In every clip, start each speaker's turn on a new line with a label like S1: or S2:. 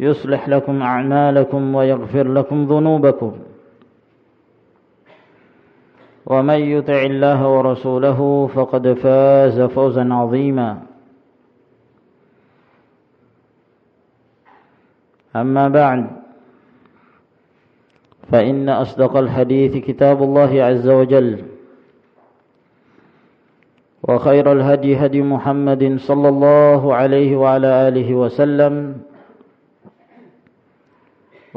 S1: يصلح لكم أعمالكم ويغفر لكم ذنوبكم. ومن يطع الله ورسوله فقد فاز فوزا عظيما. أما بعد فإن أصدق الحديث كتاب الله عز وجل وخير الهدي هدي محمد صلى الله عليه وعلى آله وسلم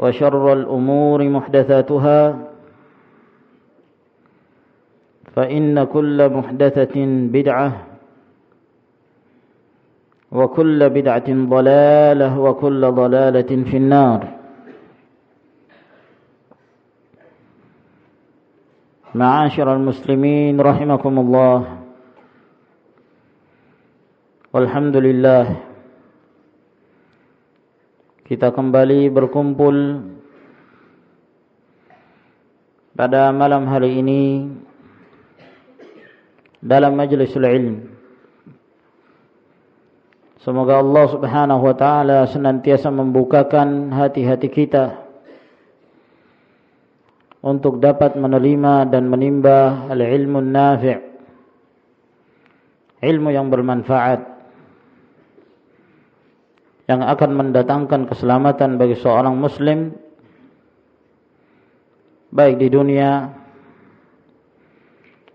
S1: وشر الأمور محدثاتها فإن كل محدثة بدعة وكل بدعة ضلالة وكل ضلالة في النار. معاشر المسلمين رحمكم الله والحمد لله kita kembali berkumpul pada malam hari ini dalam majlisul ilm. Semoga Allah Subhanahu wa taala senantiasa membukakan hati-hati kita untuk dapat menerima dan menimba al-ilmu nafi' ilmu yang bermanfaat yang akan mendatangkan keselamatan bagi seorang muslim baik di dunia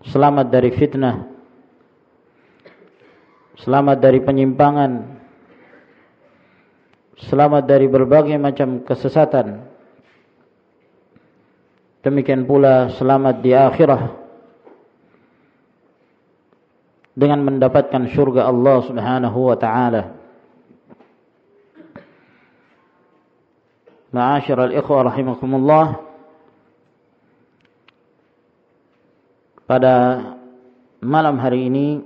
S1: selamat dari fitnah selamat dari penyimpangan selamat dari berbagai macam kesesatan. Demikian pula selamat di akhirah dengan mendapatkan syurga Allah Subhanahu wa taala Ma'asyiral ikhwah rahimakumullah. Pada malam hari ini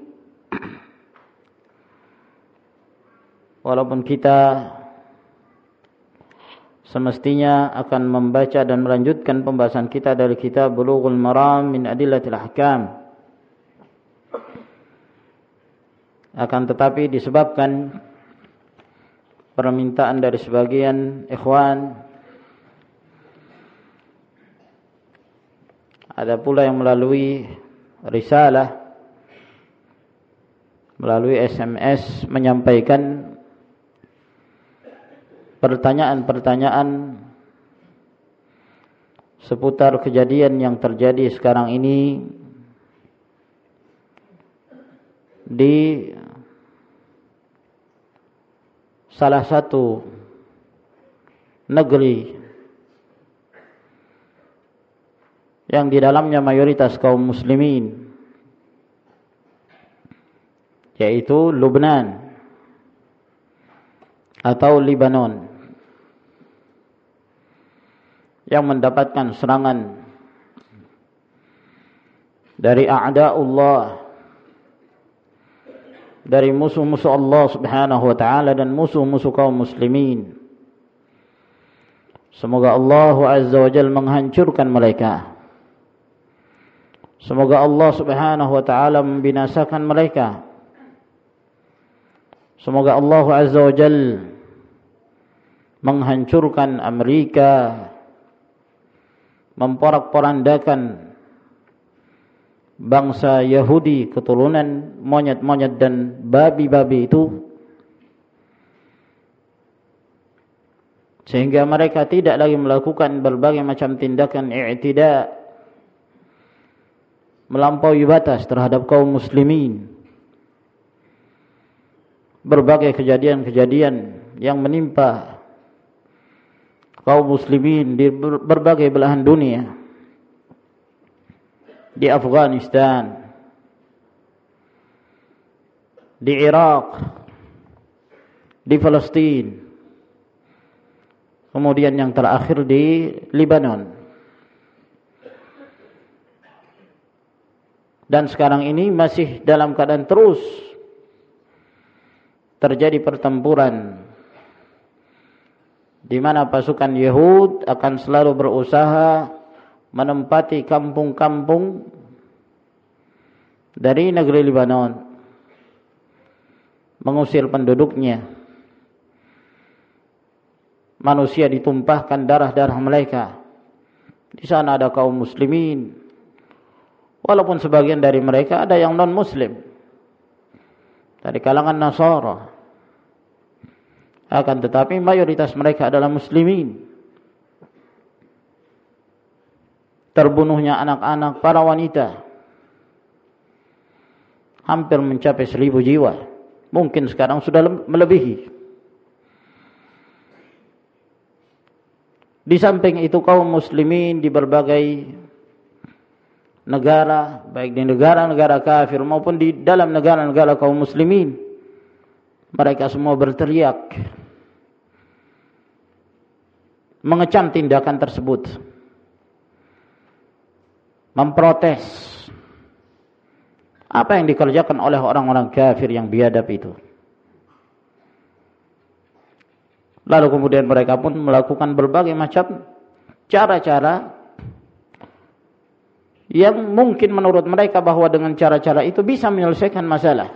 S1: Walaupun kita Semestinya akan membaca dan melanjutkan pembahasan kita dari kitab Bulughul Maram min Adillatil Ahkam. Akan tetapi disebabkan permintaan dari sebagian ikhwan. Ada pula yang melalui risalah melalui SMS menyampaikan pertanyaan-pertanyaan seputar kejadian yang terjadi sekarang ini di salah satu negeri yang di dalamnya mayoritas kaum muslimin yaitu Lubnan atau Libanon yang mendapatkan serangan dari a'da'ullah dari musuh-musuh Allah Subhanahu wa taala dan musuh-musuh kaum muslimin. Semoga Allah Azza wa Jalla menghancurkan mereka. Semoga Allah Subhanahu wa taala membinasakan mereka. Semoga Allah Azza wa Jalla menghancurkan Amerika, memporak-porandakan bangsa Yahudi keturunan monyet-monyet dan babi-babi itu. Sehingga mereka tidak lagi melakukan berbagai macam tindakan i'tida melampaui batas terhadap kaum muslimin. Berbagai kejadian-kejadian yang menimpa kaum muslimin di berbagai belahan dunia di Afghanistan, di Irak, di Palestina, kemudian yang terakhir di Lebanon. Dan sekarang ini masih dalam keadaan terus terjadi pertempuran di mana pasukan Yahud akan selalu berusaha menempati kampung-kampung dari negeri Lebanon mengusir penduduknya. Manusia ditumpahkan darah-darah mereka. Di sana ada kaum muslimin. Walaupun sebagian dari mereka ada yang non muslim dari kalangan Nasara. Akan tetapi mayoritas mereka adalah muslimin terbunuhnya anak-anak para wanita. Hampir mencapai seribu jiwa. Mungkin sekarang sudah melebihi. Di samping itu kaum muslimin di berbagai negara baik di negara-negara kafir maupun di dalam negara-negara kaum muslimin mereka semua berteriak mengecam tindakan tersebut memprotes apa yang dikerjakan oleh orang-orang kafir yang biadab itu. Lalu kemudian mereka pun melakukan berbagai macam cara-cara yang mungkin menurut mereka bahwa dengan cara-cara itu bisa menyelesaikan masalah.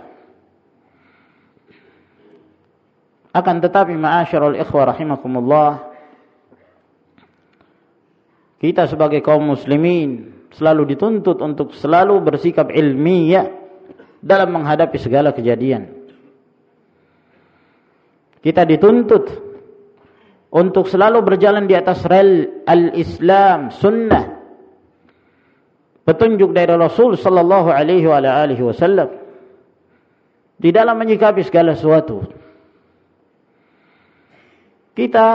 S1: Akan tetapi ma'asyarul ikhwah rahimakumullah kita sebagai kaum muslimin selalu dituntut untuk selalu bersikap ilmiah dalam menghadapi segala kejadian. Kita dituntut untuk selalu berjalan di atas rel al-Islam, sunnah. Petunjuk dari Rasul sallallahu alaihi wa alihi wasallam di dalam menyikapi segala sesuatu. Kita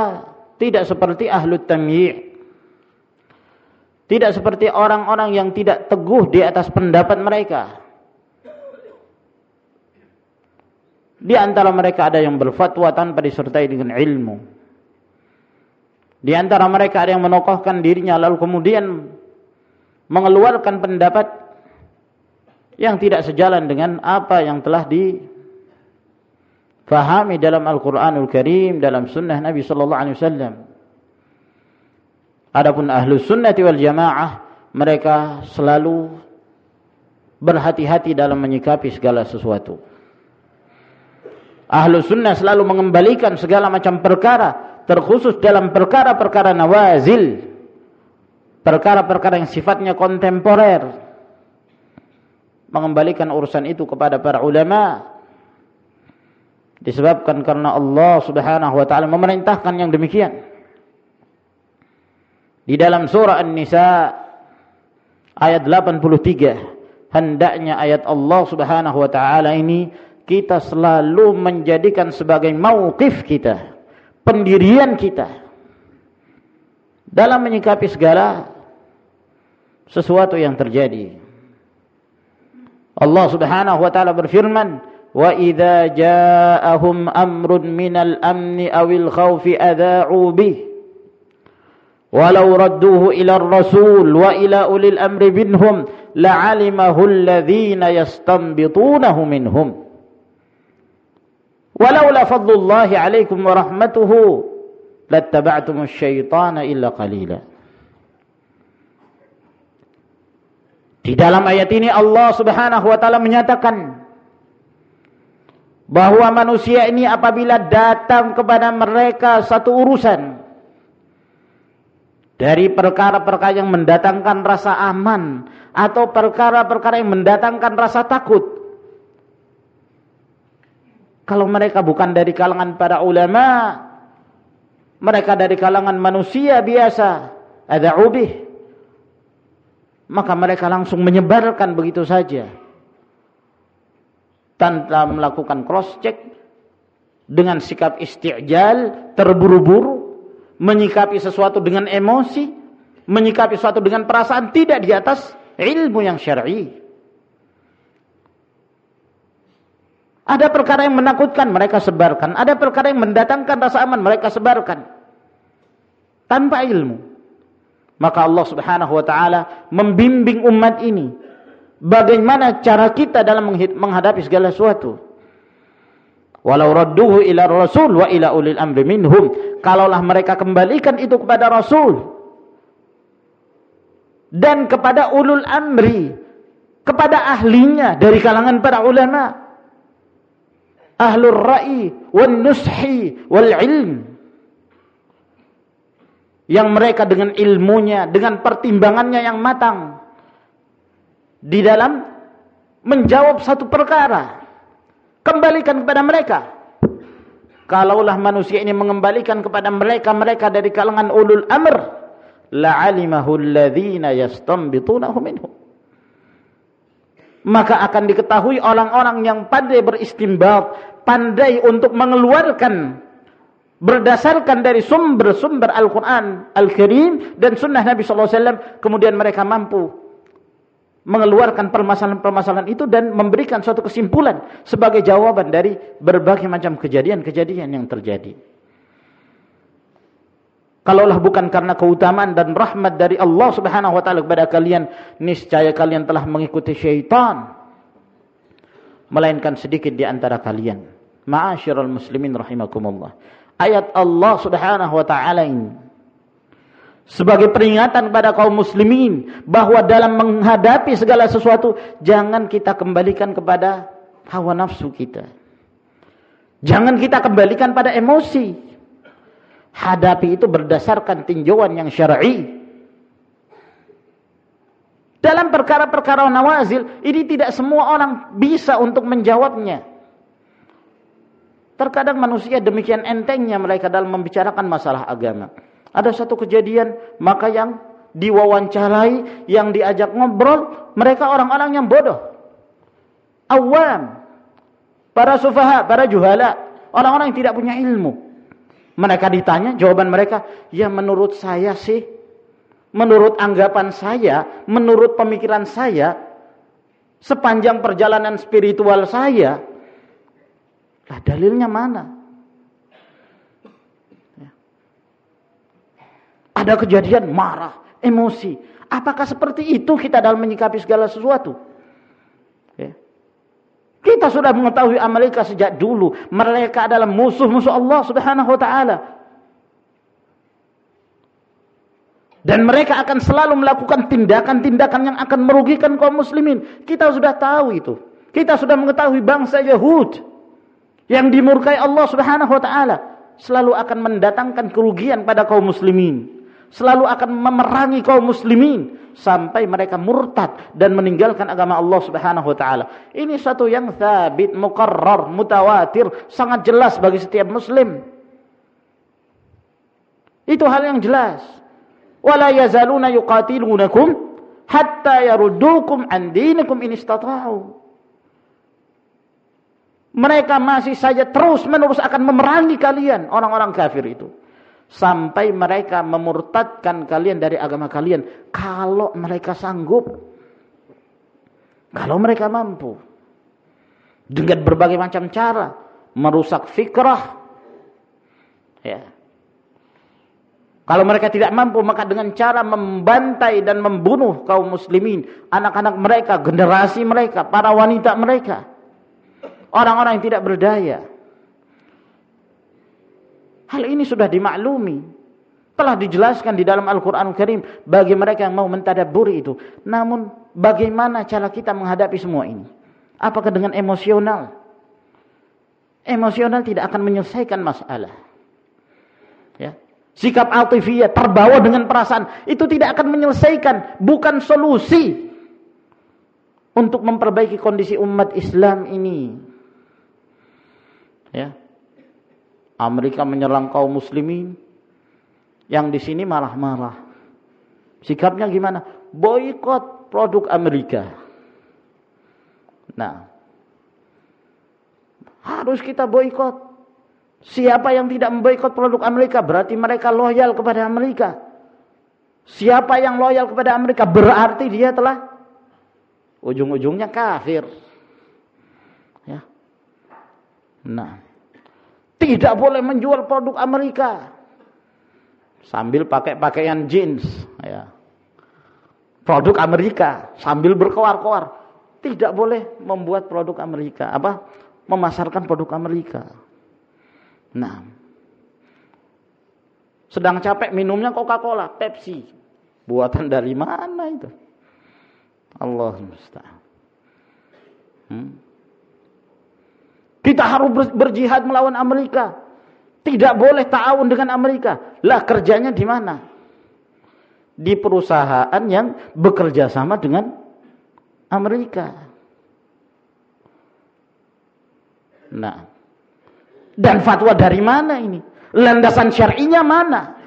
S1: tidak seperti ahlu tamyi' Tidak seperti orang-orang yang tidak teguh di atas pendapat mereka. Di antara mereka ada yang berfatwa tanpa disertai dengan ilmu. Di antara mereka ada yang menokohkan dirinya lalu kemudian mengeluarkan pendapat yang tidak sejalan dengan apa yang telah difahami dalam Al-Quranul Karim, dalam sunnah Nabi Sallallahu Alaihi Wasallam. Adapun ahlu sunnati wal jamaah mereka selalu berhati-hati dalam menyikapi segala sesuatu. Ahlu sunnah selalu mengembalikan segala macam perkara terkhusus dalam perkara-perkara nawazil. Perkara-perkara yang sifatnya kontemporer. Mengembalikan urusan itu kepada para ulama. Disebabkan karena Allah subhanahu wa ta'ala memerintahkan yang demikian. Di dalam surah An-Nisa ayat 83 hendaknya ayat Allah Subhanahu wa taala ini kita selalu menjadikan sebagai mauqif kita, pendirian kita. dalam menyikapi segala sesuatu yang terjadi. Allah Subhanahu wa taala berfirman, "Wa idza ja'ahum amrun minal amni awil khaufi adha'u bih." Walau radduhu ila rasul wa ila ulil amri minhum la'alimahu alladhina yastanbitunahu minhum. Walaula fadlullahi alaikum wa rahmatuhu lattaba'tumus syaitana illa. Di dalam ayat ini Allah Subhanahu wa taala menyatakan bahwa manusia ini apabila datang kepada mereka satu urusan dari perkara-perkara yang mendatangkan rasa aman atau perkara-perkara yang mendatangkan rasa takut. Kalau mereka bukan dari kalangan para ulama mereka dari kalangan manusia biasa ada ubih maka mereka langsung menyebarkan begitu saja. Tanpa melakukan cross check dengan sikap isti'jal terburu-buru menyikapi sesuatu dengan emosi menyikapi sesuatu dengan perasaan tidak di atas ilmu yang syar'i. Ada perkara yang menakutkan mereka sebarkan. Ada perkara yang mendatangkan rasa aman mereka sebarkan. Tanpa ilmu. Maka Allah Subhanahu wa taala membimbing umat ini bagaimana cara kita dalam menghadapi segala sesuatu. Walau radduhu ila rasul wa ila ulil amri minhum. Kalaulah mereka kembalikan itu kepada rasul dan kepada ulul amri, kepada ahlinya dari kalangan para ulama. Ahlur ra'i wan nushi wal ilm yang mereka dengan ilmunya, dengan pertimbangannya yang matang di dalam menjawab satu perkara. Kembalikan kepada mereka. Kalaulah manusia ini mengembalikan kepada mereka-mereka dari kalangan ulul amr, la'alimahu alladhina yastanbitunahu minhum. Maka akan diketahui orang-orang yang pandai beristimbat, pandai untuk mengeluarkan berdasarkan dari sumber-sumber Al-Quran Al-Karim dan sunnah Nabi SAW kemudian mereka mampu mengeluarkan permasalahan-permasalahan itu dan memberikan suatu kesimpulan sebagai jawaban dari berbagai macam kejadian-kejadian yang terjadi. Kalaulah bukan karena keutamaan dan rahmat dari Allah subhanahu wa ta'ala kepada kalian niscaya kalian telah mengikuti syaitan melainkan sedikit di antara kalian. Ma'asyiral muslimin rahimakumullah. Ayat Allah Subhanahu wa taala ini sebagai peringatan kepada kaum muslimin bahwa dalam menghadapi segala sesuatu jangan kita kembalikan kepada hawa nafsu kita. Jangan kita kembalikan pada emosi. Hadapi itu berdasarkan tinjauan yang syar'i. Dalam perkara-perkara nawazil, ini tidak semua orang bisa untuk menjawabnya. Terkadang manusia demikian entengnya mereka dalam membicarakan masalah agama. Ada satu kejadian, maka yang diwawancarai, yang diajak ngobrol, mereka orang-orang yang bodoh. Awam. Para sufaha, para juhala. Orang-orang yang tidak punya ilmu. Mereka ditanya, jawaban mereka, ya menurut saya sih, menurut anggapan saya, menurut pemikiran saya, sepanjang perjalanan spiritual saya, Lah dalilnya mana? Ada kejadian marah, emosi. Apakah seperti itu kita dalam menyikapi segala sesuatu? Ya. Kita sudah mengetahui Amerika sejak dulu. Mereka adalah musuh-musuh Allah subhanahu wa ta'ala. Dan mereka akan selalu melakukan tindakan-tindakan yang akan merugikan kaum muslimin. Kita sudah tahu itu. Kita sudah mengetahui bangsa Yahud yang dimurkai Allah Subhanahu wa taala selalu akan mendatangkan kerugian pada kaum muslimin selalu akan memerangi kaum muslimin sampai mereka murtad dan meninggalkan agama Allah Subhanahu wa taala. Ini satu yang sabit, muqarrar, mutawatir, sangat jelas bagi setiap muslim. Itu hal yang jelas. Wala yazaluna yuqatilunakum hatta yaruddukum an dinikum in istata'u. Mereka masih saja terus menerus akan memerangi kalian orang-orang kafir itu. Sampai mereka memurtadkan kalian dari agama kalian. Kalau mereka sanggup. Kalau mereka mampu. Dengan berbagai macam cara. Merusak fikrah. Ya. Kalau mereka tidak mampu maka dengan cara membantai dan membunuh kaum muslimin. Anak-anak mereka generasi mereka para wanita mereka. Orang-orang yang tidak berdaya Hal ini sudah dimaklumi. Telah dijelaskan di dalam Al-Quran Al Karim bagi mereka yang mau mentadaburi itu. Namun bagaimana cara kita menghadapi semua ini? Apakah dengan emosional? Emosional tidak akan menyelesaikan masalah. Ya. Sikap altifiyah terbawa dengan perasaan itu tidak akan menyelesaikan, bukan solusi untuk memperbaiki kondisi umat Islam ini. Ya. Amerika menyerang kaum muslimin. Yang di sini marah-marah. Sikapnya gimana? Boykot produk Amerika. Nah, harus kita boykot. Siapa yang tidak memboikot produk Amerika berarti mereka loyal kepada Amerika. Siapa yang loyal kepada Amerika berarti dia telah ujung-ujungnya kafir. Ya. Nah, tidak boleh menjual produk Amerika. Sambil pakai pakaian jeans. Ya. Produk Amerika. Sambil berkoar-koar. Tidak boleh membuat produk Amerika. Apa? Memasarkan produk Amerika. Nah. Sedang capek minumnya Coca-Cola, Pepsi. Buatan dari mana itu? Allah musta'an. Hmm? Kita harus berjihad melawan Amerika. Tidak boleh ta'awun dengan Amerika. Lah kerjanya di mana? Di perusahaan yang bekerja sama dengan Amerika. Nah. Dan fatwa dari mana ini? Landasan syar'inya mana?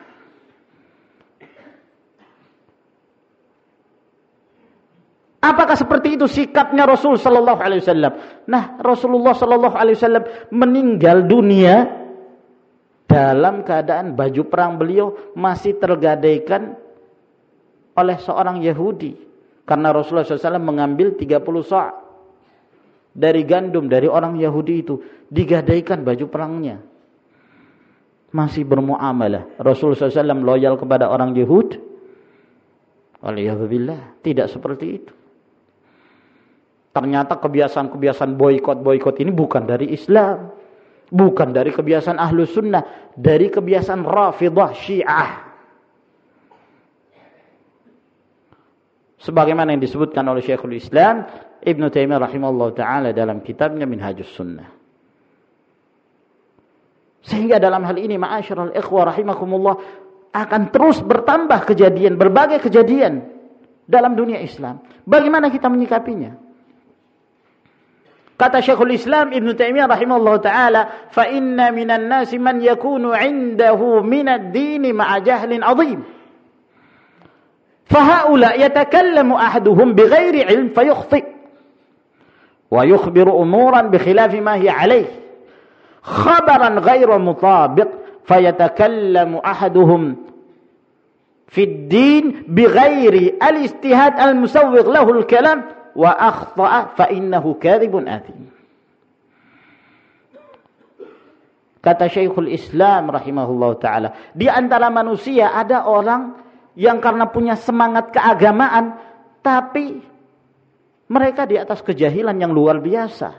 S1: Apakah seperti itu sikapnya Rasul sallallahu alaihi wasallam? Nah, Rasulullah sallallahu alaihi wasallam meninggal dunia dalam keadaan baju perang beliau masih tergadaikan oleh seorang Yahudi. Karena Rasulullah SAW mengambil 30 sa' dari gandum dari orang Yahudi itu digadaikan baju perangnya. Masih bermuamalah. Rasulullah SAW loyal kepada orang Yahudi. Waliyahzubillah. Tidak seperti itu. Ternyata kebiasaan-kebiasaan boykot-boykot ini bukan dari Islam. Bukan dari kebiasaan ahlu sunnah. Dari kebiasaan rafidah syiah. Sebagaimana yang disebutkan oleh Syekhul Islam. Ibn Taimiyah rahimahullah ta'ala dalam kitabnya Minhajus Sunnah. Sehingga dalam hal ini ma'asyiral ikhwah rahimakumullah akan terus bertambah kejadian, berbagai kejadian dalam dunia Islam. Bagaimana kita menyikapinya? Kata Syekhul Islam Ibn Taimiyah rahimahullah taala, "Fa inna minan nasi man yakunu 'indahu min ad-din ma'a jahlin 'azim." فهؤلاء يتكلم أحدهم بغير علم فيخطئ ويخبر أمورا بخلاف ما هي عليه خبرا غير مطابق فيتكلم أحدهم في الدين بغير الاجتهاد المسوغ له الكلام wa akhta'a fa innahu kadhibun athim. Kata Syekhul Islam rahimahullah taala, di antara manusia ada orang yang karena punya semangat keagamaan tapi mereka di atas kejahilan yang luar biasa.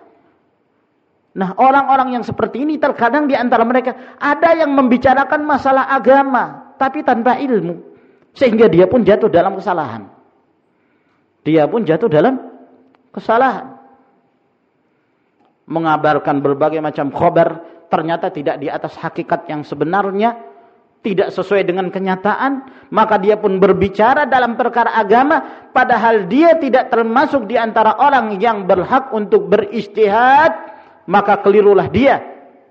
S1: Nah, orang-orang yang seperti ini terkadang di antara mereka ada yang membicarakan masalah agama tapi tanpa ilmu sehingga dia pun jatuh dalam kesalahan dia pun jatuh dalam kesalahan. Mengabarkan berbagai macam khobar ternyata tidak di atas hakikat yang sebenarnya, tidak sesuai dengan kenyataan, maka dia pun berbicara dalam perkara agama padahal dia tidak termasuk di antara orang yang berhak untuk beristihad, maka kelirulah dia.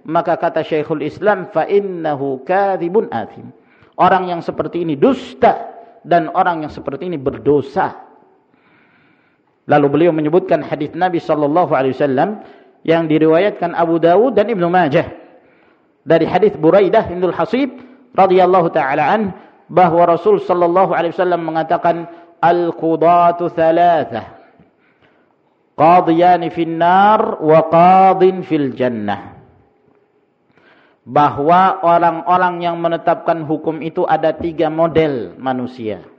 S1: Maka kata Syekhul Islam innahu kadzibun athim. Orang yang seperti ini dusta dan orang yang seperti ini berdosa. Lalu beliau menyebutkan hadis Nabi sallallahu alaihi wasallam yang diriwayatkan Abu Dawud dan Ibnu Majah. Dari hadis Buraidah bin Al-Hasib radhiyallahu taala an bahwa Rasul sallallahu alaihi wasallam mengatakan al-qudatu thalathah qadiyan fin nar wa qadin fil jannah. Bahwa orang-orang yang menetapkan hukum itu ada tiga model manusia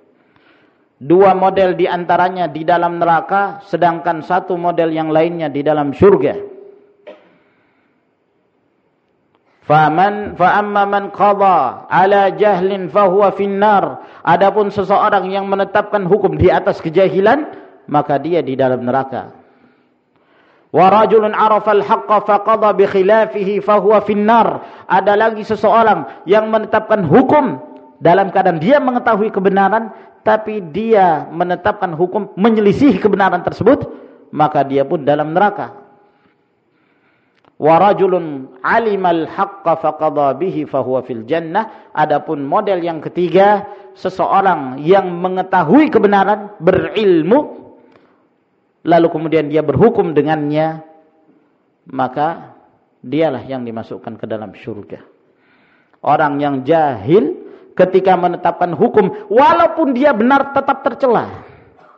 S1: dua model di antaranya di dalam neraka sedangkan satu model yang lainnya di dalam surga Faman fa amma man qada ala jahlin fahuwa finnar. Adapun seseorang yang menetapkan hukum di atas kejahilan, maka dia di dalam neraka. Wa rajulun arafa al-haqqa faqada bi khilafihi fahuwa finnar. Ada lagi seseorang yang menetapkan hukum dalam keadaan dia mengetahui kebenaran tapi dia menetapkan hukum menyelisih kebenaran tersebut, maka dia pun dalam neraka. Wa rajulun alimal haqqa faqadha bihi fahuwa fil jannah. Adapun model yang ketiga seseorang yang mengetahui kebenaran berilmu lalu kemudian dia berhukum dengannya maka dialah yang dimasukkan ke dalam surga orang yang jahil ketika menetapkan hukum walaupun dia benar tetap tercela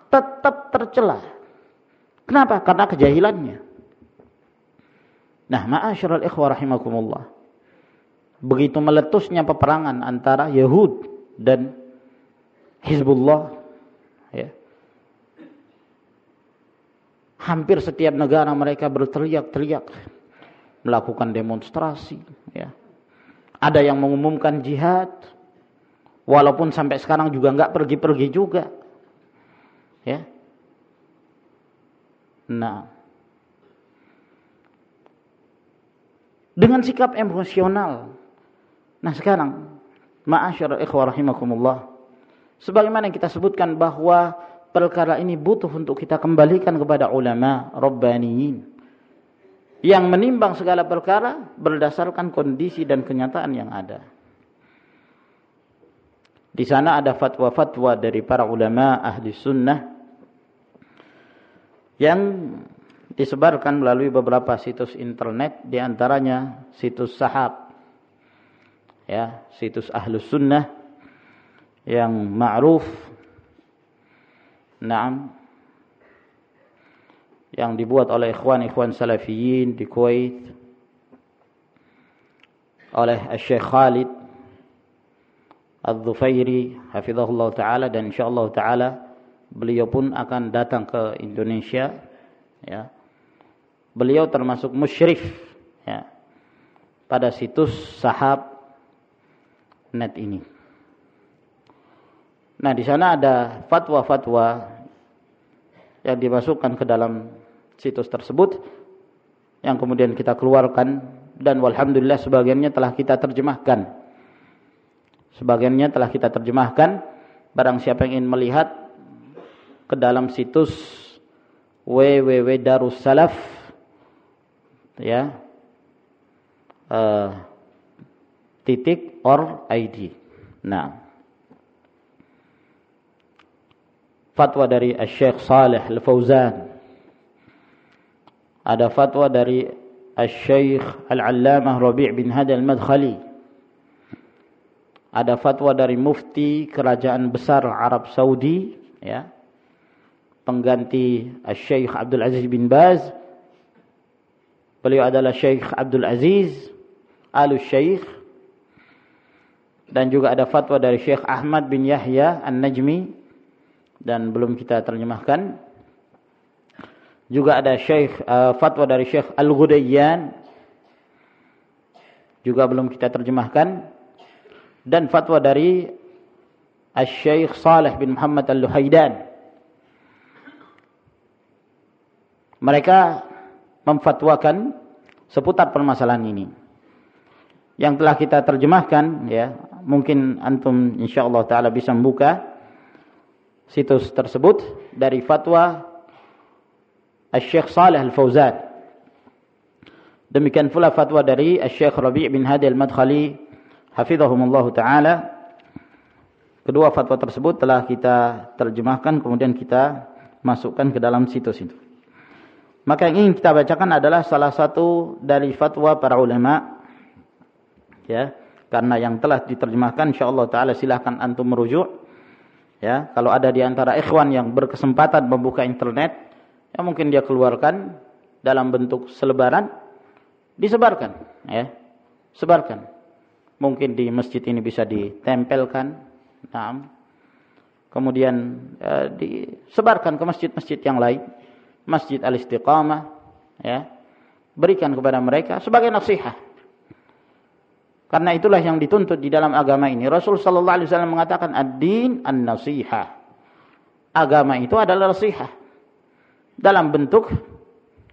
S1: tetap tercela kenapa karena kejahilannya Nah, ma'asyiral ikhwah rahimakumullah. Begitu meletusnya peperangan antara Yahud dan Hizbullah ya. Hampir setiap negara mereka berteriak-teriak melakukan demonstrasi ya. Ada yang mengumumkan jihad walaupun sampai sekarang juga enggak pergi-pergi juga. Ya. Nah, dengan sikap emosional. Nah sekarang, ma'asyar ikhwah rahimakumullah, sebagaimana kita sebutkan bahwa perkara ini butuh untuk kita kembalikan kepada ulama rabbaniyin yang menimbang segala perkara berdasarkan kondisi dan kenyataan yang ada. Di sana ada fatwa-fatwa dari para ulama ahli sunnah yang disebarkan melalui beberapa situs internet di antaranya situs Sahab ya situs Ahlus Sunnah yang ma'ruf Naam yang dibuat oleh ikhwan-ikhwan salafiyin di Kuwait oleh Syekh Khalid Al-Dhufairi hafizahullah taala dan insyaallah taala beliau pun akan datang ke Indonesia ya beliau termasuk musyrif ya, pada situs sahab net ini. Nah, di sana ada fatwa-fatwa yang dimasukkan ke dalam situs tersebut yang kemudian kita keluarkan dan walhamdulillah sebagiannya telah kita terjemahkan. Sebagiannya telah kita terjemahkan. Barang siapa yang ingin melihat ke dalam situs www.darussalaf ya uh, titik or id. Nah, fatwa dari Syekh Saleh Al Fauzan. Ada fatwa dari Syekh Al-Allamah Rabi' bin Hadi Al-Madkhali. Ada fatwa dari mufti kerajaan besar Arab Saudi ya. Pengganti Syekh Abdul Aziz bin Baz. Beliau adalah Syekh Abdul Aziz Al-Syekh. Dan juga ada fatwa dari Syekh Ahmad bin Yahya An-Najmi. Dan belum kita terjemahkan. Juga ada Syekh uh, fatwa dari Syekh Al-Ghudayyan. Juga belum kita terjemahkan dan fatwa dari Al-Syekh Saleh bin Muhammad Al-Luhaidan. Mereka memfatwakan seputar permasalahan ini. Yang telah kita terjemahkan ya, mungkin antum insyaallah taala bisa membuka situs tersebut dari fatwa Syekh Saleh Al-Fauzan. Demikian pula fatwa dari Syekh Rabi' bin Hadi Al-Madkhali hafizahumullah taala. Kedua fatwa tersebut telah kita terjemahkan kemudian kita masukkan ke dalam situs itu. Maka yang ingin kita bacakan adalah salah satu dari fatwa para ulama ya karena yang telah diterjemahkan insyaallah taala silahkan antum merujuk ya kalau ada di antara ikhwan yang berkesempatan membuka internet ya mungkin dia keluarkan dalam bentuk selebaran disebarkan ya sebarkan mungkin di masjid ini bisa ditempelkan nah kemudian ya, disebarkan ke masjid-masjid yang lain masjid al-istiqamah ya berikan kepada mereka sebagai nasihat karena itulah yang dituntut di dalam agama ini. Rasul sallallahu alaihi wasallam mengatakan ad-din an-nasihah. Agama itu adalah nasihat. Dalam bentuk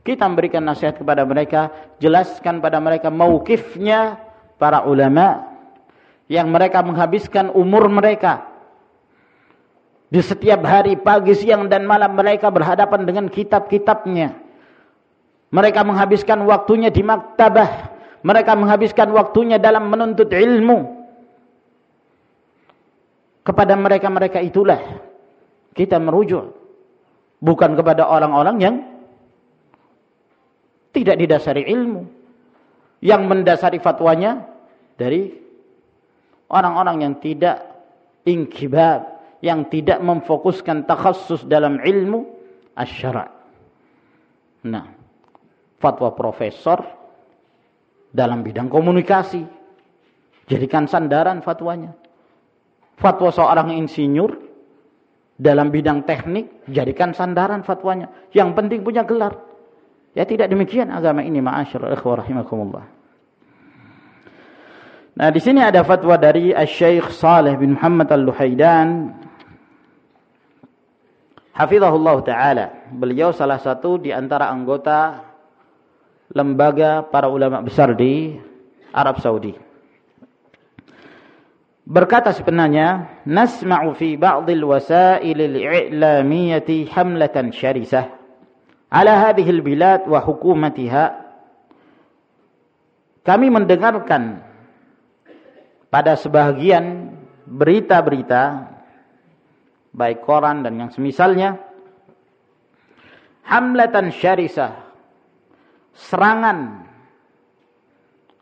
S1: kita memberikan nasihat kepada mereka, jelaskan pada mereka mauqifnya para ulama yang mereka menghabiskan umur mereka di setiap hari pagi, siang dan malam mereka berhadapan dengan kitab-kitabnya. Mereka menghabiskan waktunya di maktabah mereka menghabiskan waktunya dalam menuntut ilmu. Kepada mereka-mereka itulah kita merujuk. Bukan kepada orang-orang yang tidak didasari ilmu. Yang mendasari fatwanya dari orang-orang yang tidak inkibab. Yang tidak memfokuskan takhasus dalam ilmu asyara. Nah, fatwa profesor dalam bidang komunikasi. Jadikan sandaran fatwanya. Fatwa seorang insinyur dalam bidang teknik, jadikan sandaran fatwanya. Yang penting punya gelar. Ya tidak demikian agama ini ma'asyarul ikhwah rahimakumullah. Nah, di sini ada fatwa dari Asy-Syaikh Saleh bin Muhammad Al-Luhaidan. Hafizahullah taala. Beliau salah satu di antara anggota lembaga para ulama besar di Arab Saudi. Berkata si penanya, "Nasma'u fi ba'dil wasail al-i'lamiyati hamlatan syarisah ala hadhihi al-bilad wa hukumatiha." Kami mendengarkan pada sebahagian berita-berita baik koran dan yang semisalnya hamlatan syarisah serangan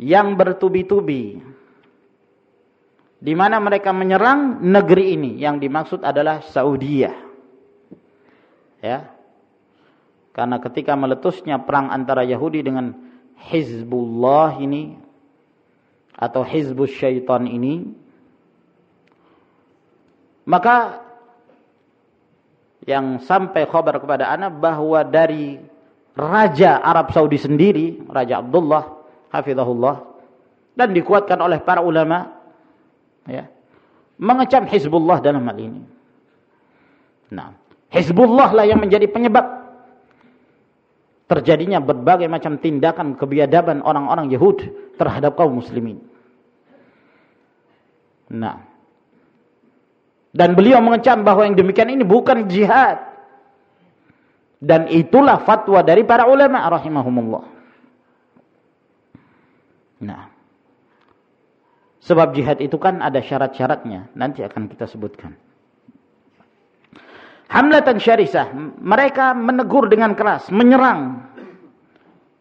S1: yang bertubi-tubi di mana mereka menyerang negeri ini. Yang dimaksud adalah Saudi ya karena ketika meletusnya perang antara Yahudi dengan Hizbullah ini atau Hizbus Syaitan ini maka yang sampai khabar kepada anak bahwa dari raja Arab Saudi sendiri, Raja Abdullah hafizahullah dan dikuatkan oleh para ulama ya. Mengecam Hizbullah dalam hal ini. Nah, Hizbullah lah yang menjadi penyebab terjadinya berbagai macam tindakan kebiadaban orang-orang Yahud terhadap kaum muslimin. Nah, dan beliau mengecam bahwa yang demikian ini bukan jihad. Dan itulah fatwa dari para ulama rahimahumullah. Nah. Sebab jihad itu kan ada syarat-syaratnya. Nanti akan kita sebutkan. Hamlatan syarisah. Mereka menegur dengan keras. Menyerang.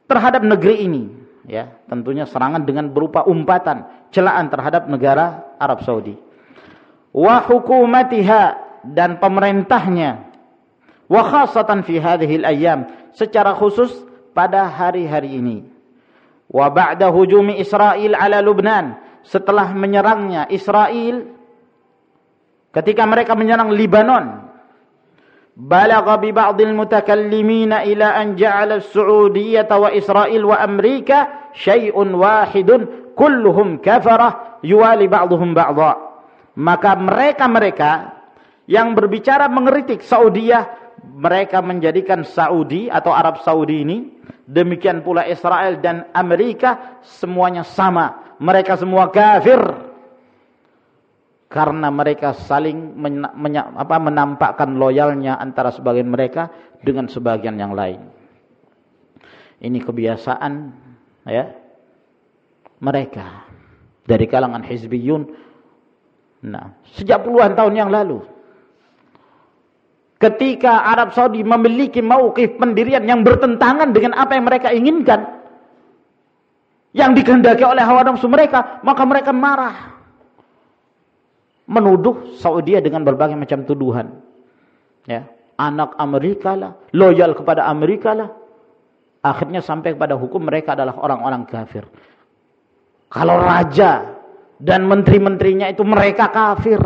S1: Terhadap negeri ini. Ya, tentunya serangan dengan berupa umpatan. Celaan terhadap negara Arab Saudi. Wa hukumatiha. Dan pemerintahnya wa khasatan fi hadhihi al-ayyam secara khusus pada hari-hari ini wa ba'da hujumi Israel ala Lubnan setelah menyerangnya Israel ketika mereka menyerang Libanon mutakallimin ila an ja'ala as-Saudiyyah wa Israel wa Amerika syai'un wahidun kulluhum kafarah yuwali ba'dhum ba'dha. Maka mereka-mereka yang berbicara mengeritik Saudiyah mereka menjadikan Saudi atau Arab Saudi ini demikian pula Israel dan Amerika semuanya sama. Mereka semua kafir karena mereka saling menampakkan loyalnya antara sebagian mereka dengan sebagian yang lain ini kebiasaan ya mereka dari kalangan hizbiyun nah sejak puluhan tahun yang lalu ketika Arab Saudi memiliki mauqif pendirian yang bertentangan dengan apa yang mereka inginkan yang dikehendaki oleh hawa nafsu mereka, maka mereka marah. Menuduh Saudi dengan berbagai macam tuduhan. Ya, anak Amerika lah, loyal kepada Amerika lah. Akhirnya sampai kepada hukum mereka adalah orang-orang kafir. Kalau raja dan menteri-menterinya itu mereka kafir.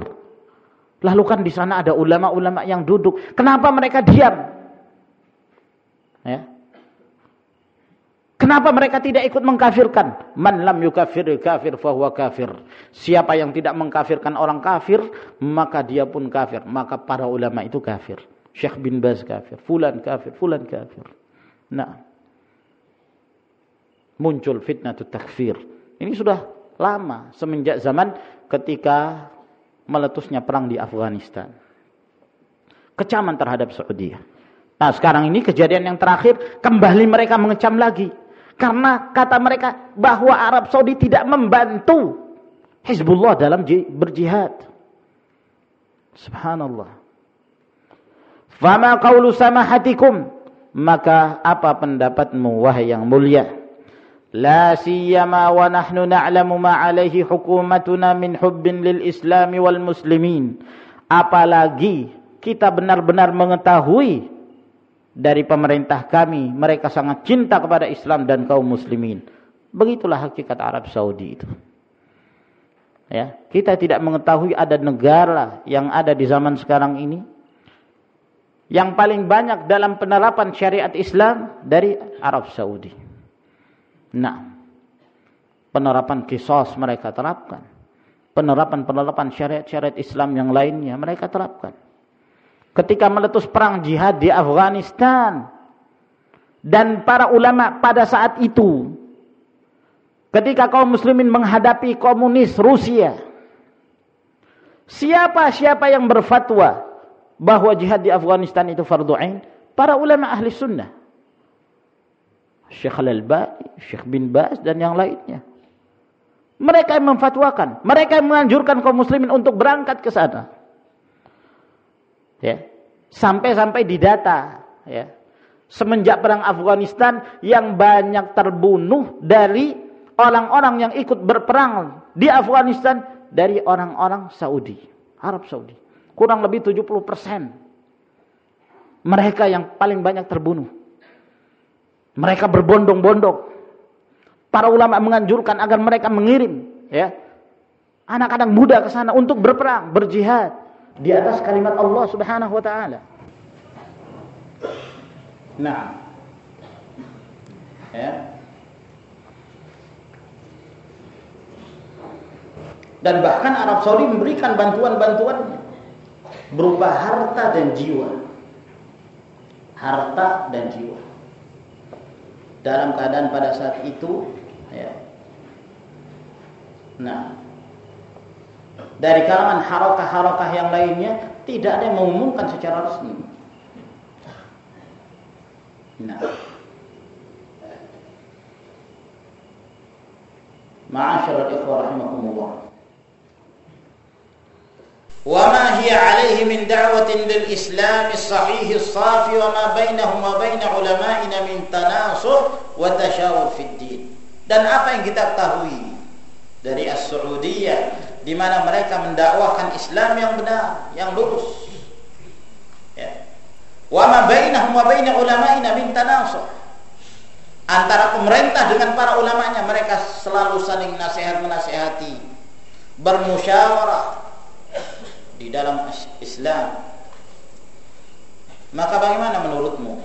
S1: Lalu kan di sana ada ulama-ulama yang duduk. Kenapa mereka diam? Ya. Kenapa mereka tidak ikut mengkafirkan? Man lam yukafir kafir fahuwa kafir. Siapa yang tidak mengkafirkan orang kafir, maka dia pun kafir. Maka para ulama itu kafir. Syekh bin Baz kafir, fulan kafir, fulan kafir. Nah. Muncul fitnah takfir. Ini sudah lama semenjak zaman ketika meletusnya perang di Afghanistan. Kecaman terhadap Saudi. Nah, sekarang ini kejadian yang terakhir kembali mereka mengecam lagi karena kata mereka bahwa Arab Saudi tidak membantu Hizbullah dalam berjihad. Subhanallah. Fama qawlu samahatikum maka apa pendapatmu wahai yang mulia? La siyama wa nahnu na'lamu ma hukumatuna min hubbin lil islami wal muslimin. Apalagi kita benar-benar mengetahui dari pemerintah kami mereka sangat cinta kepada Islam dan kaum muslimin. Begitulah hakikat Arab Saudi itu. Ya kita tidak mengetahui ada negara yang ada di zaman sekarang ini. Yang paling banyak dalam penerapan syariat Islam dari Arab Saudi. Nah penerapan kisos mereka terapkan. Penerapan-penerapan syariat-syariat Islam yang lainnya mereka terapkan ketika meletus perang jihad di Afghanistan. Dan para ulama pada saat itu. Ketika kaum muslimin menghadapi komunis Rusia. Siapa-siapa yang berfatwa bahwa jihad di Afghanistan itu fardu ain? Para ulama ahli sunnah. Syekh Al-Albani, Syekh bin Baz dan yang lainnya. Mereka yang memfatwakan. Mereka yang menganjurkan kaum muslimin untuk berangkat ke sana ya. Sampai-sampai didata ya. Semenjak perang Afghanistan yang banyak terbunuh dari orang-orang yang ikut berperang di Afghanistan dari orang-orang Saudi Arab Saudi. Kurang lebih 70 persen mereka yang paling banyak terbunuh. Mereka berbondong-bondong. Para ulama menganjurkan agar mereka mengirim ya anak-anak muda ke sana untuk berperang berjihad di atas kalimat Allah Subhanahu wa taala. Nah. Ya. Dan bahkan Arab Saudi memberikan bantuan-bantuan berupa harta dan jiwa. Harta dan jiwa. Dalam keadaan pada saat itu ya. Nah, dari kalangan harakah-harakah yang lainnya tidak ada yang mengumumkan secara resmi. Nah. Ma'asyiral ikhwah rahimakumullah. وما هي عليه من دعوة للإسلام الصحيح الصافي وما بينهم وبين علمائنا من تناصر وتشاور في الدين dan apa yang kita ketahui dari As-Saudiyah di mana mereka mendakwahkan Islam yang benar, yang lurus. Ya. Wa ma bainahum wa bain ulama'ina min tanasuh. Antara pemerintah dengan para ulamanya mereka selalu saling nasihat menasihati, bermusyawarah di dalam Islam. Maka bagaimana menurutmu?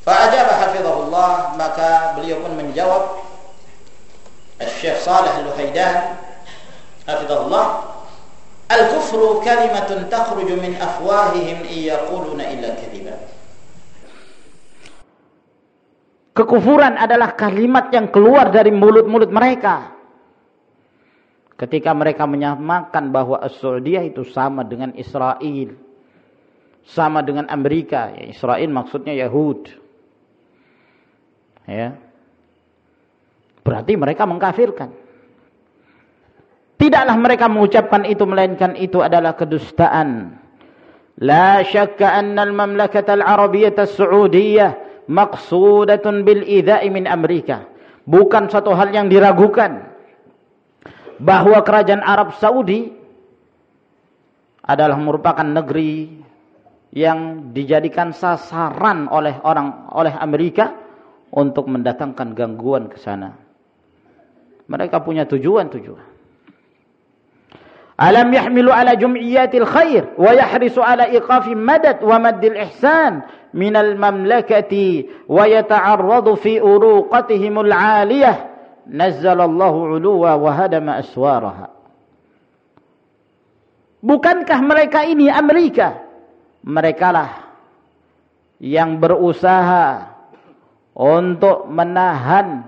S1: Fa'ajaba hafizahullah maka beliau pun menjawab Syekh Saleh Al-Haidan hafizahullah al-kufru kalimatun takhruju min afwahihim iyaquluna illa kadhiba Kekufuran adalah kalimat yang keluar dari mulut-mulut mereka. Ketika mereka menyamakan bahwa As-Saudiyah itu sama dengan Israel. Sama dengan Amerika. Ya, Israel maksudnya Yahud. Ya. Berarti mereka mengkafirkan. Tidaklah mereka mengucapkan itu melainkan itu adalah kedustaan. La syakka anna al-mamlakata al-arabiyyah as-saudiyah maqsudatun bil idha'i min Amerika. bukan satu hal yang diragukan bahwa kerajaan Arab Saudi adalah merupakan negeri yang dijadikan sasaran oleh orang oleh Amerika untuk mendatangkan gangguan ke sana. Mereka punya tujuan-tujuan. Alam yahmilu ala jum'iyatil khair wa yahrisu ala iqafi madad wa maddil ihsan min al mamlakati wa yata'arradu fi uruqatihim al 'aliyah nazzala Allah 'uluwa wa hadama aswaraha. Bukankah mereka ini Amerika? Mereka lah yang berusaha untuk menahan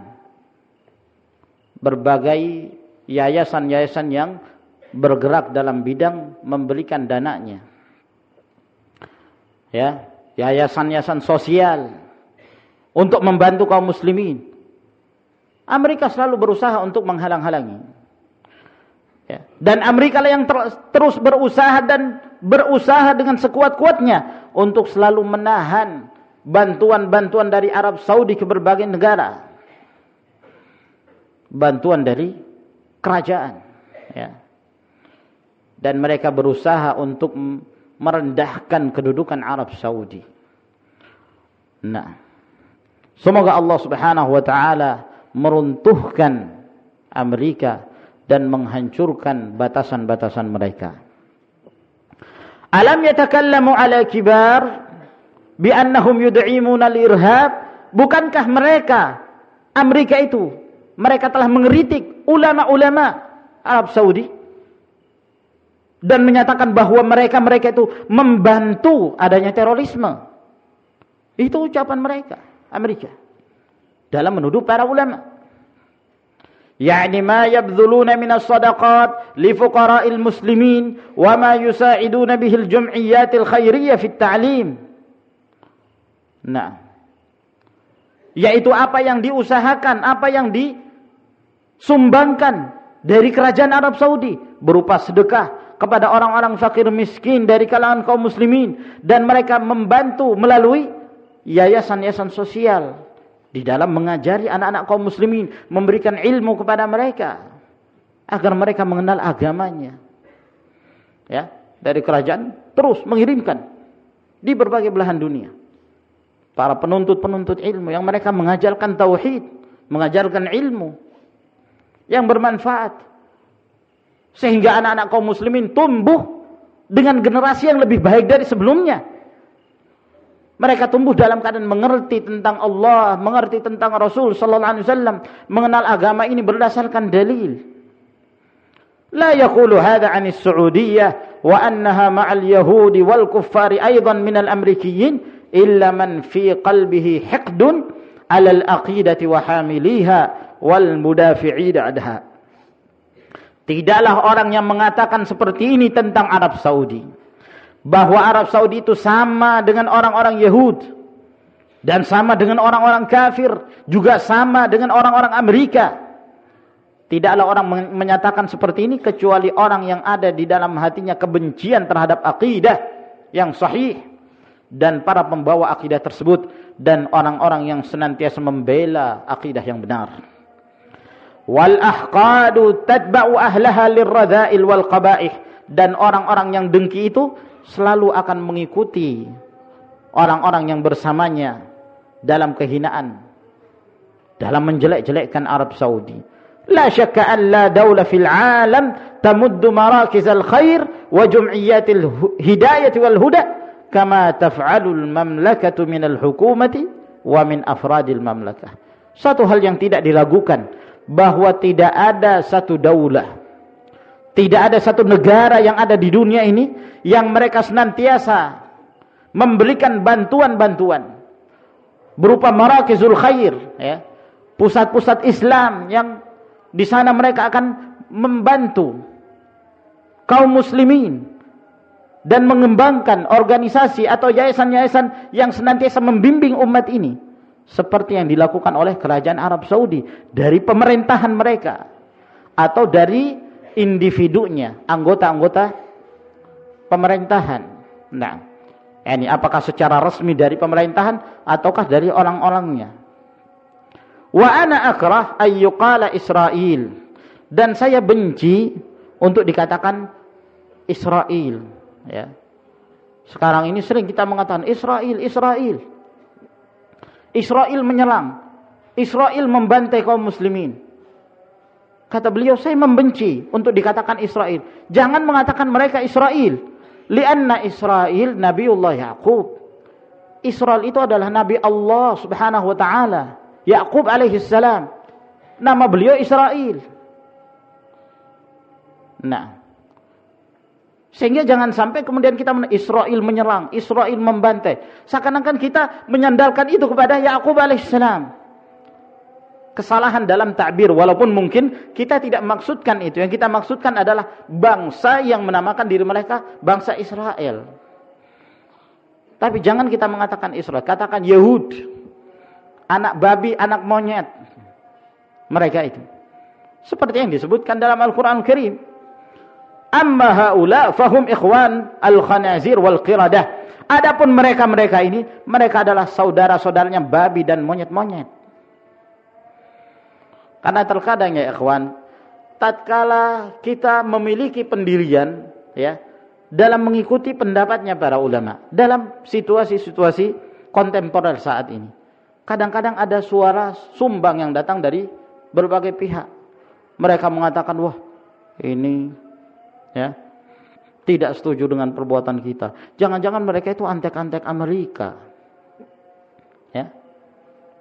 S1: berbagai yayasan-yayasan yang bergerak dalam bidang memberikan dananya. Ya, yayasan-yayasan sosial untuk membantu kaum muslimin. Amerika selalu berusaha untuk menghalang-halangi. Ya. Dan Amerika lah yang ter terus berusaha dan berusaha dengan sekuat-kuatnya untuk selalu menahan bantuan-bantuan dari Arab Saudi ke berbagai negara. Bantuan dari kerajaan. Ya dan mereka berusaha untuk merendahkan kedudukan Arab Saudi. Nah, semoga Allah Subhanahu wa taala meruntuhkan Amerika dan menghancurkan batasan-batasan mereka. Alam yatakallamu ala kibar bi annahum yud'imuna al-irhab? Bukankah mereka Amerika itu mereka telah mengeritik ulama-ulama Arab Saudi? Dan menyatakan bahwa mereka-mereka itu membantu adanya terorisme. Itu ucapan mereka, Amerika. Dalam menuduh para ulama. Yani ma as-sadaqat li fuqara'il muslimin wa ma at-ta'lim. Nah. Yaitu apa yang diusahakan, apa yang disumbangkan dari kerajaan Arab Saudi berupa sedekah, kepada orang-orang fakir miskin dari kalangan kaum muslimin dan mereka membantu melalui yayasan-yayasan sosial di dalam mengajari anak-anak kaum muslimin memberikan ilmu kepada mereka agar mereka mengenal agamanya. Ya dari kerajaan terus mengirimkan di berbagai belahan dunia. Para penuntut-penuntut ilmu yang mereka mengajarkan tauhid mengajarkan ilmu yang bermanfaat sehingga anak-anak kaum muslimin tumbuh dengan generasi yang lebih baik dari sebelumnya. Mereka tumbuh dalam keadaan mengerti tentang Allah, mengerti tentang Rasul sallallahu alaihi wasallam, mengenal agama ini berdasarkan dalil. La yaqulu hadha 'an as-Su'udiyyah wa annaha ma'al yahudi wal kuffari aidan min al-amrikiyyin illa man fi qalbihi hiqdun 'ala al-aqidati wa Tidaklah orang yang mengatakan seperti ini tentang Arab Saudi. Bahwa Arab Saudi itu sama dengan orang-orang Yahud. Dan sama dengan orang-orang kafir. Juga sama dengan orang-orang Amerika. Tidaklah orang menyatakan seperti ini kecuali orang yang ada di dalam hatinya kebencian terhadap akidah yang sahih. Dan para pembawa akidah tersebut. Dan orang-orang yang senantiasa membela akidah yang benar wal ahqadu tatba'u ahlaha lirradha'il wal qaba'ih. Dan orang-orang yang dengki itu selalu akan mengikuti orang-orang yang bersamanya dalam kehinaan dalam menjelek-jelekkan Arab Saudi. La syakka an la dawla fil alam tamuddu marakiz al khair wa jum'iyatil hidayah wal huda kama taf'alu al mamlakatu min al hukumati wa min afradil mamlakah. Satu hal yang tidak diragukan bahwa tidak ada satu daulah tidak ada satu negara yang ada di dunia ini yang mereka senantiasa memberikan bantuan-bantuan berupa marakizul khair ya pusat-pusat Islam yang di sana mereka akan membantu kaum muslimin dan mengembangkan organisasi atau yayasan-yayasan yang senantiasa membimbing umat ini seperti yang dilakukan oleh kerajaan Arab Saudi dari pemerintahan mereka atau dari individunya, anggota-anggota pemerintahan. Nah, ini apakah secara resmi dari pemerintahan ataukah dari orang-orangnya? Wa ana akrah ayyuqala Israel. Dan saya benci untuk dikatakan Israel. Ya. Sekarang ini sering kita mengatakan Israel, Israel. Israel menyelam. Israel membantai kaum muslimin. Kata beliau, saya membenci untuk dikatakan Israel. Jangan mengatakan mereka Israel. Lianna Israel Nabiullah Yaqub. Israel itu adalah Nabi Allah subhanahu wa ta'ala. Yaqub alaihi salam. Nama beliau Israel. Nah. Sehingga jangan sampai kemudian kita Israel menyerang, Israel membantai. Seakan-akan kita menyandalkan itu kepada Yaqub alaihi salam. Kesalahan dalam takbir walaupun mungkin kita tidak maksudkan itu. Yang kita maksudkan adalah bangsa yang menamakan diri mereka bangsa Israel. Tapi jangan kita mengatakan Israel katakan Yahud. Anak babi anak monyet. Mereka itu. Seperti yang disebutkan dalam Al-Qur'an Al Karim amma haula fahum ikhwan al-khanazir wal qiradah adapun mereka-mereka ini mereka adalah saudara-saudaranya babi dan monyet-monyet karena terkadang ya ikhwan, tatkala kita memiliki pendirian ya dalam mengikuti pendapatnya para ulama dalam situasi-situasi kontemporer saat ini. Kadang-kadang ada suara sumbang yang datang dari berbagai pihak. Mereka mengatakan, "Wah, ini ya tidak setuju dengan perbuatan kita. Jangan-jangan mereka itu antek-antek Amerika." Ya.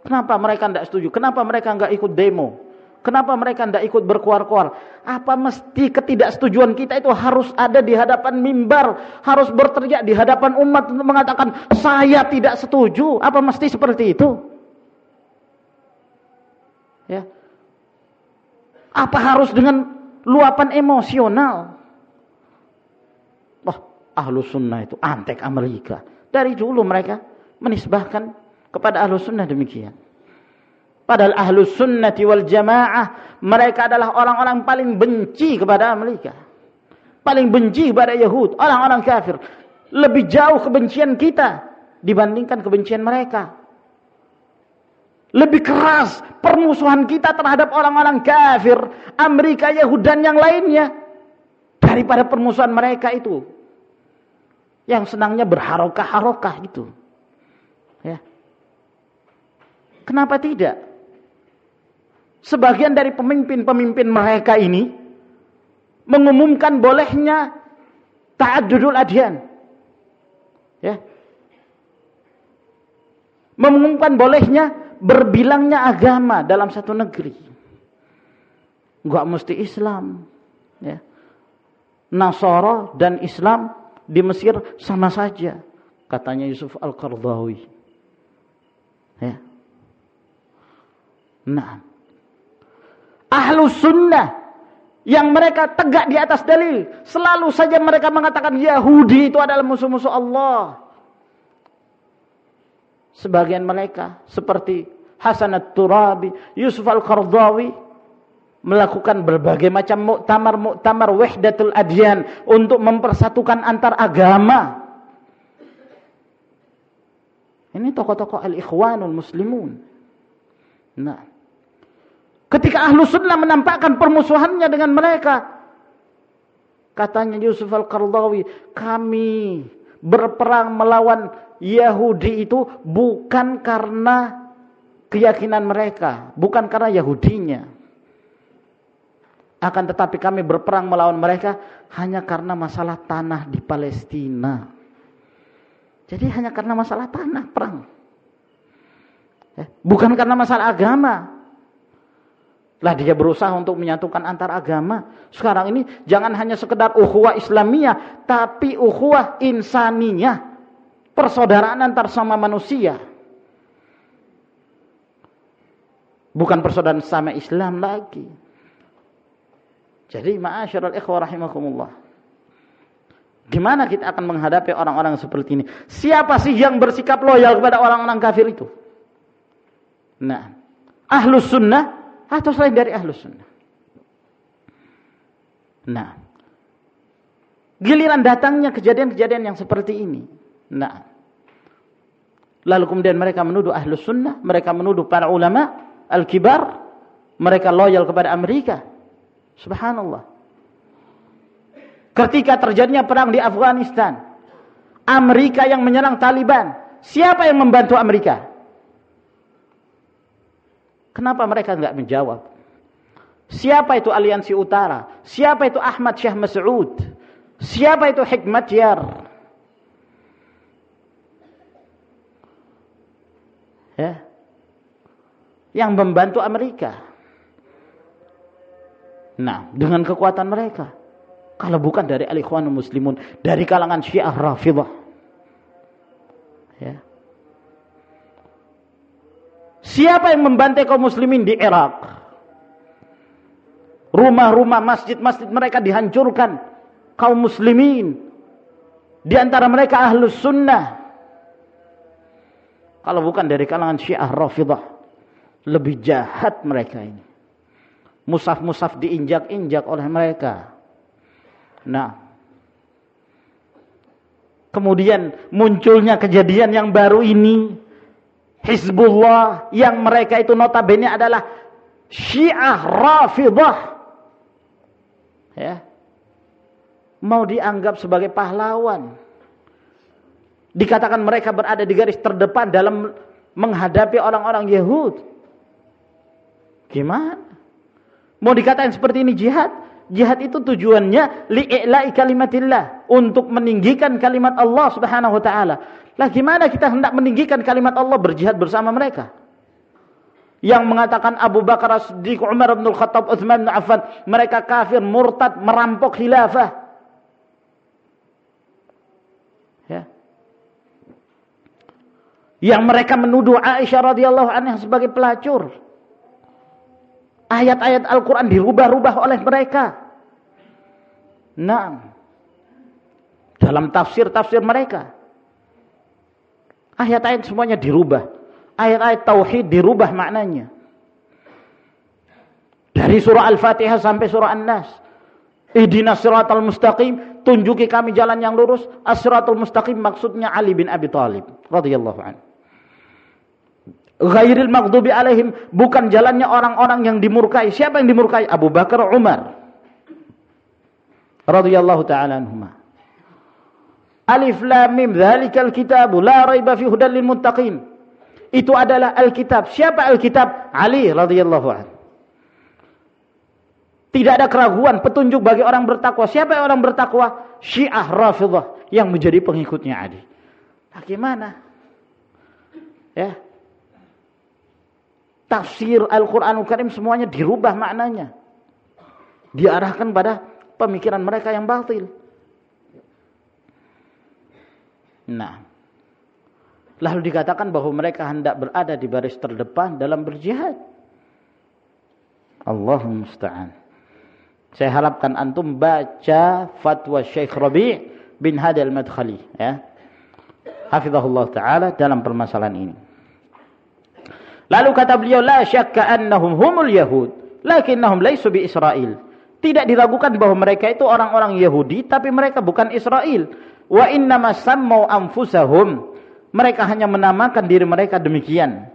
S1: Kenapa mereka tidak setuju? Kenapa mereka enggak ikut demo? Kenapa mereka tidak ikut berkuar-kuar? Apa mesti ketidaksetujuan kita itu harus ada di hadapan mimbar, harus berteriak di hadapan umat untuk mengatakan saya tidak setuju? Apa mesti seperti itu? Ya. Apa harus dengan luapan emosional? Ahlu sunnah itu antek Amerika. Dari dulu mereka menisbahkan kepada ahlu sunnah demikian. Padahal ahlu sunnati wal jamaah. Mereka adalah orang-orang paling benci kepada Amerika. Paling benci kepada Yahud. Orang-orang kafir. Lebih jauh kebencian kita. Dibandingkan kebencian mereka. Lebih keras permusuhan kita terhadap orang-orang kafir. Amerika, Yahud dan yang lainnya. Daripada permusuhan mereka itu. Yang senangnya berharokah-harokah itu. Ya. Kenapa tidak? sebagian dari pemimpin-pemimpin mereka ini mengumumkan bolehnya ta'addudul adyan. Ya. Mengumumkan bolehnya berbilangnya agama dalam satu negeri. Enggak mesti Islam, ya. Nasara dan Islam di Mesir sama saja, katanya Yusuf Al-Qardawi. Ya. Nah, ahlu sunnah yang mereka tegak di atas dalil. Selalu saja mereka mengatakan Yahudi itu adalah musuh-musuh Allah. Sebagian mereka seperti Hasan turabi Yusuf Al-Qardawi melakukan berbagai macam muktamar-muktamar wahdatul adyan untuk mempersatukan antar agama. Ini tokoh-tokoh al-ikhwanul muslimun. Nah, Ketika ahlu sunnah menampakkan permusuhannya dengan mereka. Katanya Yusuf Al-Qardawi, kami berperang melawan Yahudi itu bukan karena keyakinan mereka. Bukan karena Yahudinya. Akan tetapi kami berperang melawan mereka hanya karena masalah tanah di Palestina. Jadi hanya karena masalah tanah perang. Eh, bukan karena masalah agama. Lah dia berusaha untuk menyatukan antar agama. Sekarang ini jangan hanya sekedar ukhuwah Islamiyah, tapi ukhuwah insaniyah. Persaudaraan antar sama manusia. Bukan persaudaraan sama Islam lagi. Jadi ma'asyiral ikhwah rahimakumullah. Gimana kita akan menghadapi orang-orang seperti ini? Siapa sih yang bersikap loyal kepada orang-orang kafir itu? Nah, ahlus sunnah atau selain dari ahlus sunnah. Nah, giliran datangnya kejadian-kejadian yang seperti ini. Nah, lalu kemudian mereka menuduh ahlus sunnah, mereka menuduh para ulama, al-kibar mereka loyal kepada Amerika. Subhanallah. Ketika terjadinya perang di Afghanistan, Amerika yang menyerang Taliban, siapa yang membantu Amerika? Kenapa mereka enggak menjawab? Siapa itu Aliansi Utara? Siapa itu Ahmad Syah Mas'ud? Siapa itu Hikmat Yar? Ya. Yang membantu Amerika. Nah, dengan kekuatan mereka. Kalau bukan dari al-ikhwanul muslimun, dari kalangan Syiah Rafidah. Ya. Siapa yang membantai kaum muslimin di Irak? Rumah-rumah masjid-masjid mereka dihancurkan. Kaum muslimin. Di antara mereka ahlus sunnah. Kalau bukan dari kalangan syiah rafidah. Lebih jahat mereka ini. Musaf-musaf diinjak-injak oleh mereka. Nah. Kemudian munculnya kejadian yang baru ini. Hizbullah yang mereka itu notabene adalah Syiah Rafidah ya mau dianggap sebagai pahlawan dikatakan mereka berada di garis terdepan dalam menghadapi orang-orang Yahud gimana mau dikatakan seperti ini jihad jihad itu tujuannya li'i'la'i kalimatillah untuk meninggikan kalimat Allah Subhanahu wa taala lah gimana kita hendak meninggikan kalimat Allah berjihad bersama mereka yang mengatakan Abu Bakar As-Siddiq, Umar bin Khattab, Uthman bin Affan, mereka kafir, murtad, merampok khilafah. Ya. Yang mereka menuduh Aisyah radhiyallahu anha sebagai pelacur. Ayat-ayat Al-Quran dirubah-rubah oleh mereka. Nah, dalam tafsir-tafsir mereka. Ayat-ayat semuanya dirubah ayat-ayat tauhid dirubah maknanya. Dari surah Al-Fatihah sampai surah An-Nas. Ihdinas siratal mustaqim, tunjuki kami jalan yang lurus. As-siratal mustaqim maksudnya Ali bin Abi Thalib radhiyallahu anhu. Ghairil maghdubi alaihim bukan jalannya orang-orang yang dimurkai. Siapa yang dimurkai? Abu Bakar, Umar. Radhiyallahu taala anhuma. Alif lam mim dzalikal kitabu la raiba fi hudal lil muttaqin itu adalah Alkitab. Siapa Alkitab? Ali radhiyallahu anhu. Tidak ada keraguan petunjuk bagi orang bertakwa. Siapa yang orang bertakwa? Syiah Rafidah yang menjadi pengikutnya Ali. Bagaimana? Ya. Tafsir Al-Qur'anul Karim semuanya dirubah maknanya. Diarahkan pada pemikiran mereka yang batil. Nah, Lalu dikatakan bahwa mereka hendak berada di baris terdepan dalam berjihad. Allahumma musta'an. Saya harapkan antum baca fatwa Syekh Rabi' bin Hadi al-Madkhali. Ya. Hafizahullah Ta'ala dalam permasalahan ini. Lalu kata beliau, La syakka annahum humul Yahud. Lakinnahum laysu bi Israel. Tidak diragukan bahwa mereka itu orang-orang Yahudi. Tapi mereka bukan Israel. Wa innama sammau anfusahum mereka hanya menamakan diri mereka demikian.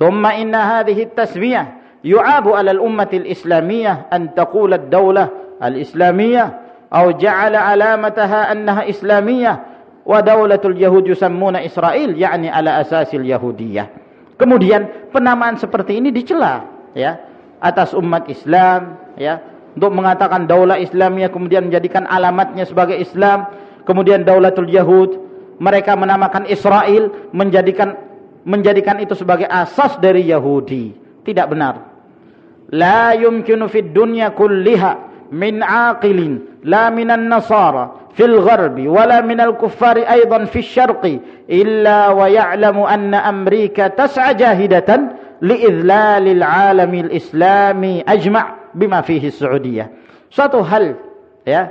S1: Thumma inna hadhihi at-tasmiyah yu'abu 'ala al-ummati al-islamiyah an taqula ad-dawlah al-islamiyah ja'ala 'alamataha annaha islamiyah wa dawlatul yahud yusammuna Israel yakni ala asasil yahudiyah. Kemudian penamaan seperti ini dicela ya atas umat Islam ya untuk mengatakan daulah Islamiyah kemudian menjadikan alamatnya sebagai Islam kemudian daulatul Yahud mereka menamakan Israel menjadikan menjadikan itu sebagai asas dari Yahudi. Tidak benar. La yumkinu fid dunya kulliha min aqilin la minan nasara fil gharbi wala minal kuffari aidan fil syarqi illa wa ya'lamu anna Amerika tas'a jahidatan liidlalil alamil islami ajma' bima fihi Saudiyah. Suatu hal ya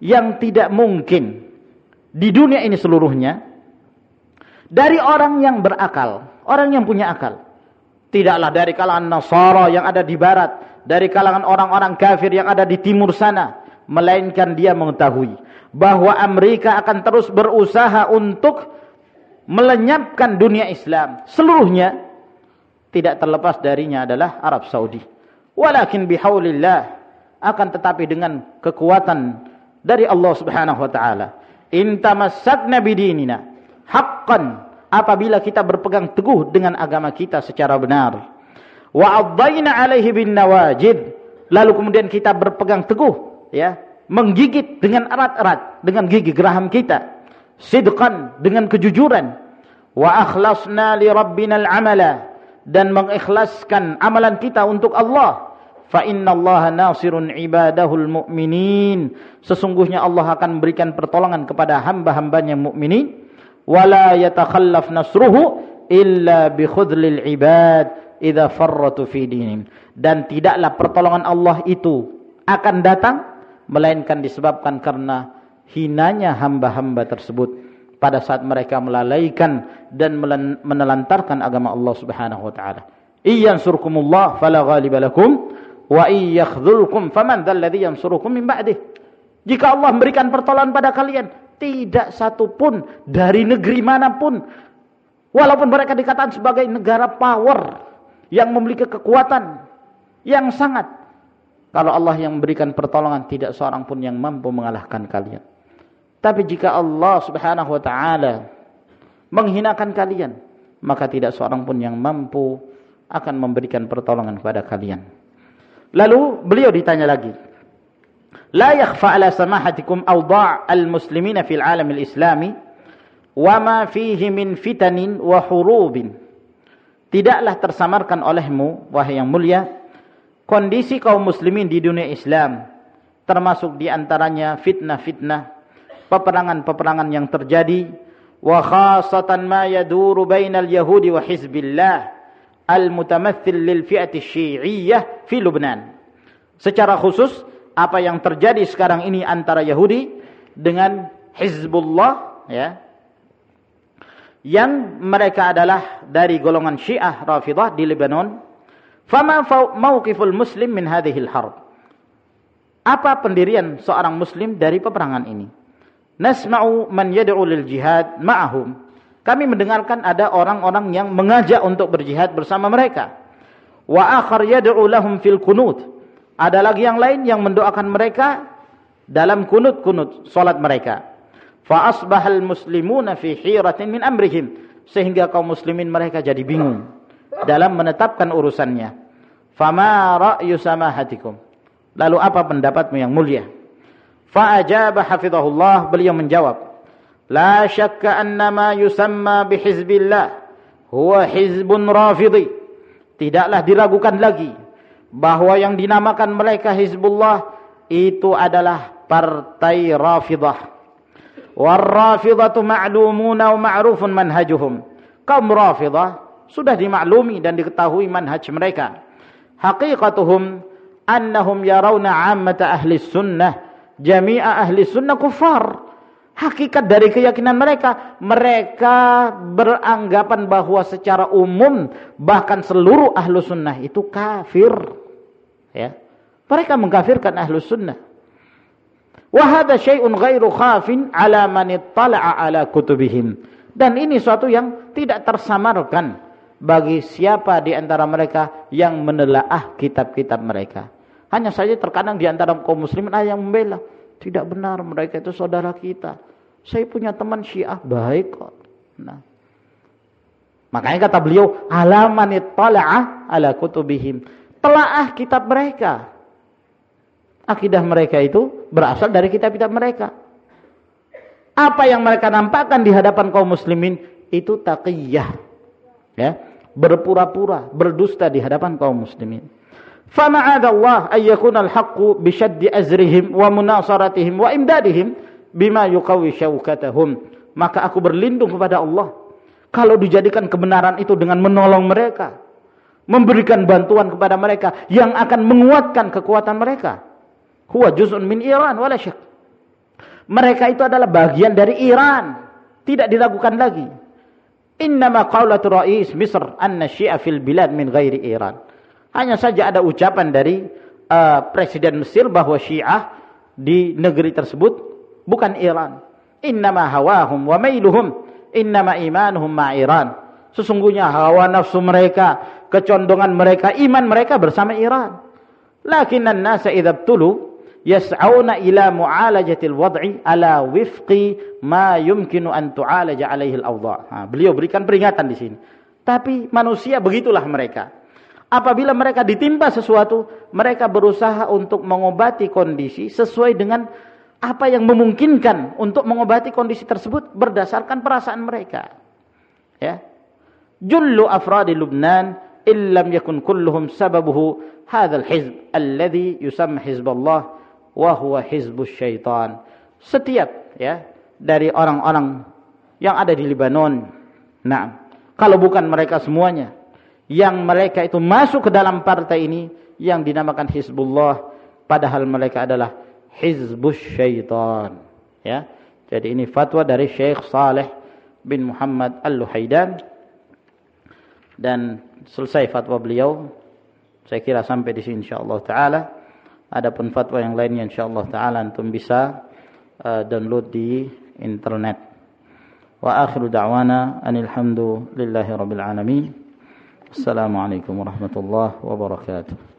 S1: yang tidak mungkin di dunia ini seluruhnya dari orang yang berakal, orang yang punya akal. Tidaklah dari kalangan Nasara yang ada di barat, dari kalangan orang-orang kafir yang ada di timur sana, melainkan dia mengetahui bahwa Amerika akan terus berusaha untuk melenyapkan dunia Islam seluruhnya tidak terlepas darinya adalah Arab Saudi. Walakin bihaulillah akan tetapi dengan kekuatan dari Allah Subhanahu wa taala. In bidinina haqqan apabila kita berpegang teguh dengan agama kita secara benar. Wa 'alaihi bin nawajid lalu kemudian kita berpegang teguh ya, menggigit dengan erat-erat dengan gigi geraham kita. Sidqan dengan kejujuran. Wa akhlasna li rabbina al-'amala dan mengikhlaskan amalan kita untuk Allah fa innallaha nasirun ibadahul mu'minin sesungguhnya Allah akan memberikan pertolongan kepada hamba-hambanya mukminin wala yatakhallaf nasruhu illa bi khudlil ibad idza farratu fi dinihim dan tidaklah pertolongan Allah itu akan datang melainkan disebabkan karena hinanya hamba-hamba tersebut pada saat mereka melalaikan dan menelantarkan agama Allah Subhanahu wa taala. Iyan surkumullah fala ghaliba lakum wa iyakhdhulkum faman dzalladzi yansurukum min ba'dih. Jika Allah memberikan pertolongan pada kalian, tidak satu pun dari negeri mana pun walaupun mereka dikatakan sebagai negara power yang memiliki kekuatan yang sangat kalau Allah yang memberikan pertolongan tidak seorang pun yang mampu mengalahkan kalian. Tapi jika Allah subhanahu wa ta'ala menghinakan kalian, maka tidak seorang pun yang mampu akan memberikan pertolongan kepada kalian. Lalu beliau ditanya lagi. La yakhfa ala samahatikum awda' al-muslimina fil alam al-islami wa ma fihi min fitanin wa hurubin. Tidaklah tersamarkan olehmu, wahai yang mulia, kondisi kaum muslimin di dunia Islam, termasuk di antaranya fitnah-fitnah, peperangan-peperangan yang terjadi wa khasatan ma yaduru bainal yahudi wa hizbillah al-mutamatthil lil fi'ati syi'iyyah fi Lubnan. Secara khusus apa yang terjadi sekarang ini antara Yahudi dengan Hizbullah ya yang mereka adalah dari golongan Syiah Rafidah di Lebanon. Fama mauqiful muslim min hadhil harb? Apa pendirian seorang muslim dari peperangan ini? nasma'u man yad'u lil jihad ma'ahum. Kami mendengarkan ada orang-orang yang mengajak untuk berjihad bersama mereka. Wa akhar yad'u lahum fil kunut. Ada lagi yang lain yang mendoakan mereka dalam kunut-kunut salat mereka. Fa asbahal muslimuna fi hiratin min amrihim sehingga kaum muslimin mereka jadi bingung dalam menetapkan urusannya. Fama ra'yu samahatikum? Lalu apa pendapatmu yang mulia? Fa'ajaba hafizahullah beliau menjawab La syakka anna ma yusamma bihizbillah huwa hizbun rafidhi Tidaklah diragukan lagi bahwa yang dinamakan mereka Hizbullah itu adalah partai Rafidah. War-Rafidhatu ma'lumuna wa ma'rufun manhajuhum. Kaum Rafidah sudah dimaklumi dan diketahui manhaj mereka. Haqiqatuhum annahum yarawna 'ammata ahli sunnah jami'a ahli sunnah kufar. Hakikat dari keyakinan mereka, mereka beranggapan bahwa secara umum bahkan seluruh ahlu sunnah itu kafir. Ya. Mereka mengkafirkan ahlu sunnah. Wahada syai'un ghairu khafin ala man ittala'a ala kutubihim. Dan ini suatu yang tidak tersamarkan bagi siapa di antara mereka yang menelaah kitab-kitab mereka. Hanya saja terkadang di antara kaum muslimin ada yang membela. Tidak benar mereka itu saudara kita. Saya punya teman Syiah baik kok. Nah. Makanya kata beliau, alaman ittala'a ala kutubihim. Telaah kitab mereka. Akidah mereka itu berasal dari kitab-kitab mereka. Apa yang mereka nampakkan di hadapan kaum muslimin itu taqiyah. Ya, berpura-pura, berdusta di hadapan kaum muslimin. Fama'adallah ayyakunal haqqu bishaddi azrihim wa munasaratihim wa imdadihim bima yuqawi syaukatahum. Maka aku berlindung kepada Allah kalau dijadikan kebenaran itu dengan menolong mereka, memberikan bantuan kepada mereka yang akan menguatkan kekuatan mereka. Huwa juz'un min Iran wala syak. Mereka itu adalah bagian dari Iran, tidak diragukan lagi innama qaulatu rais Misr anna syi'a fil bilad min ghairi Iran hanya saja ada ucapan dari uh, Presiden Mesir bahwa Syiah di negeri tersebut bukan Iran. Innama hawahum wa mailuhum innama imanuhum ma Iran. Sesungguhnya hawa nafsu mereka kecondongan mereka, iman mereka bersama Iran. Lakinan nasa idza btulu yas'auna ila mu'alajatil wad'i ala wifqi ma yumkinu an tu'alaja alaihi al-awdha. beliau berikan peringatan di sini. Tapi manusia begitulah mereka. Apabila mereka ditimpa sesuatu, mereka berusaha untuk mengobati kondisi sesuai dengan apa yang memungkinkan untuk mengobati kondisi tersebut berdasarkan perasaan mereka. Ya. Jullu afradi Lubnan illam yakun kulluhum sababuhu hadzal hizb alladhi yusamma hizballah wa huwa hizbus syaitan. Setiap ya dari orang-orang yang ada di Lebanon. Nah, kalau bukan mereka semuanya, yang mereka itu masuk ke dalam partai ini yang dinamakan Hizbullah padahal mereka adalah Hizbus Syaitan ya jadi ini fatwa dari Syekh Saleh bin Muhammad Al-Luhaidan dan selesai fatwa beliau saya kira sampai di sini insyaallah taala Adapun fatwa yang lainnya insyaallah taala antum bisa uh, download di internet. Wa akhiru da'wana anilhamdulillahi rabbil alamin. Assalamualaikum warahmatullahi wabarakatuh.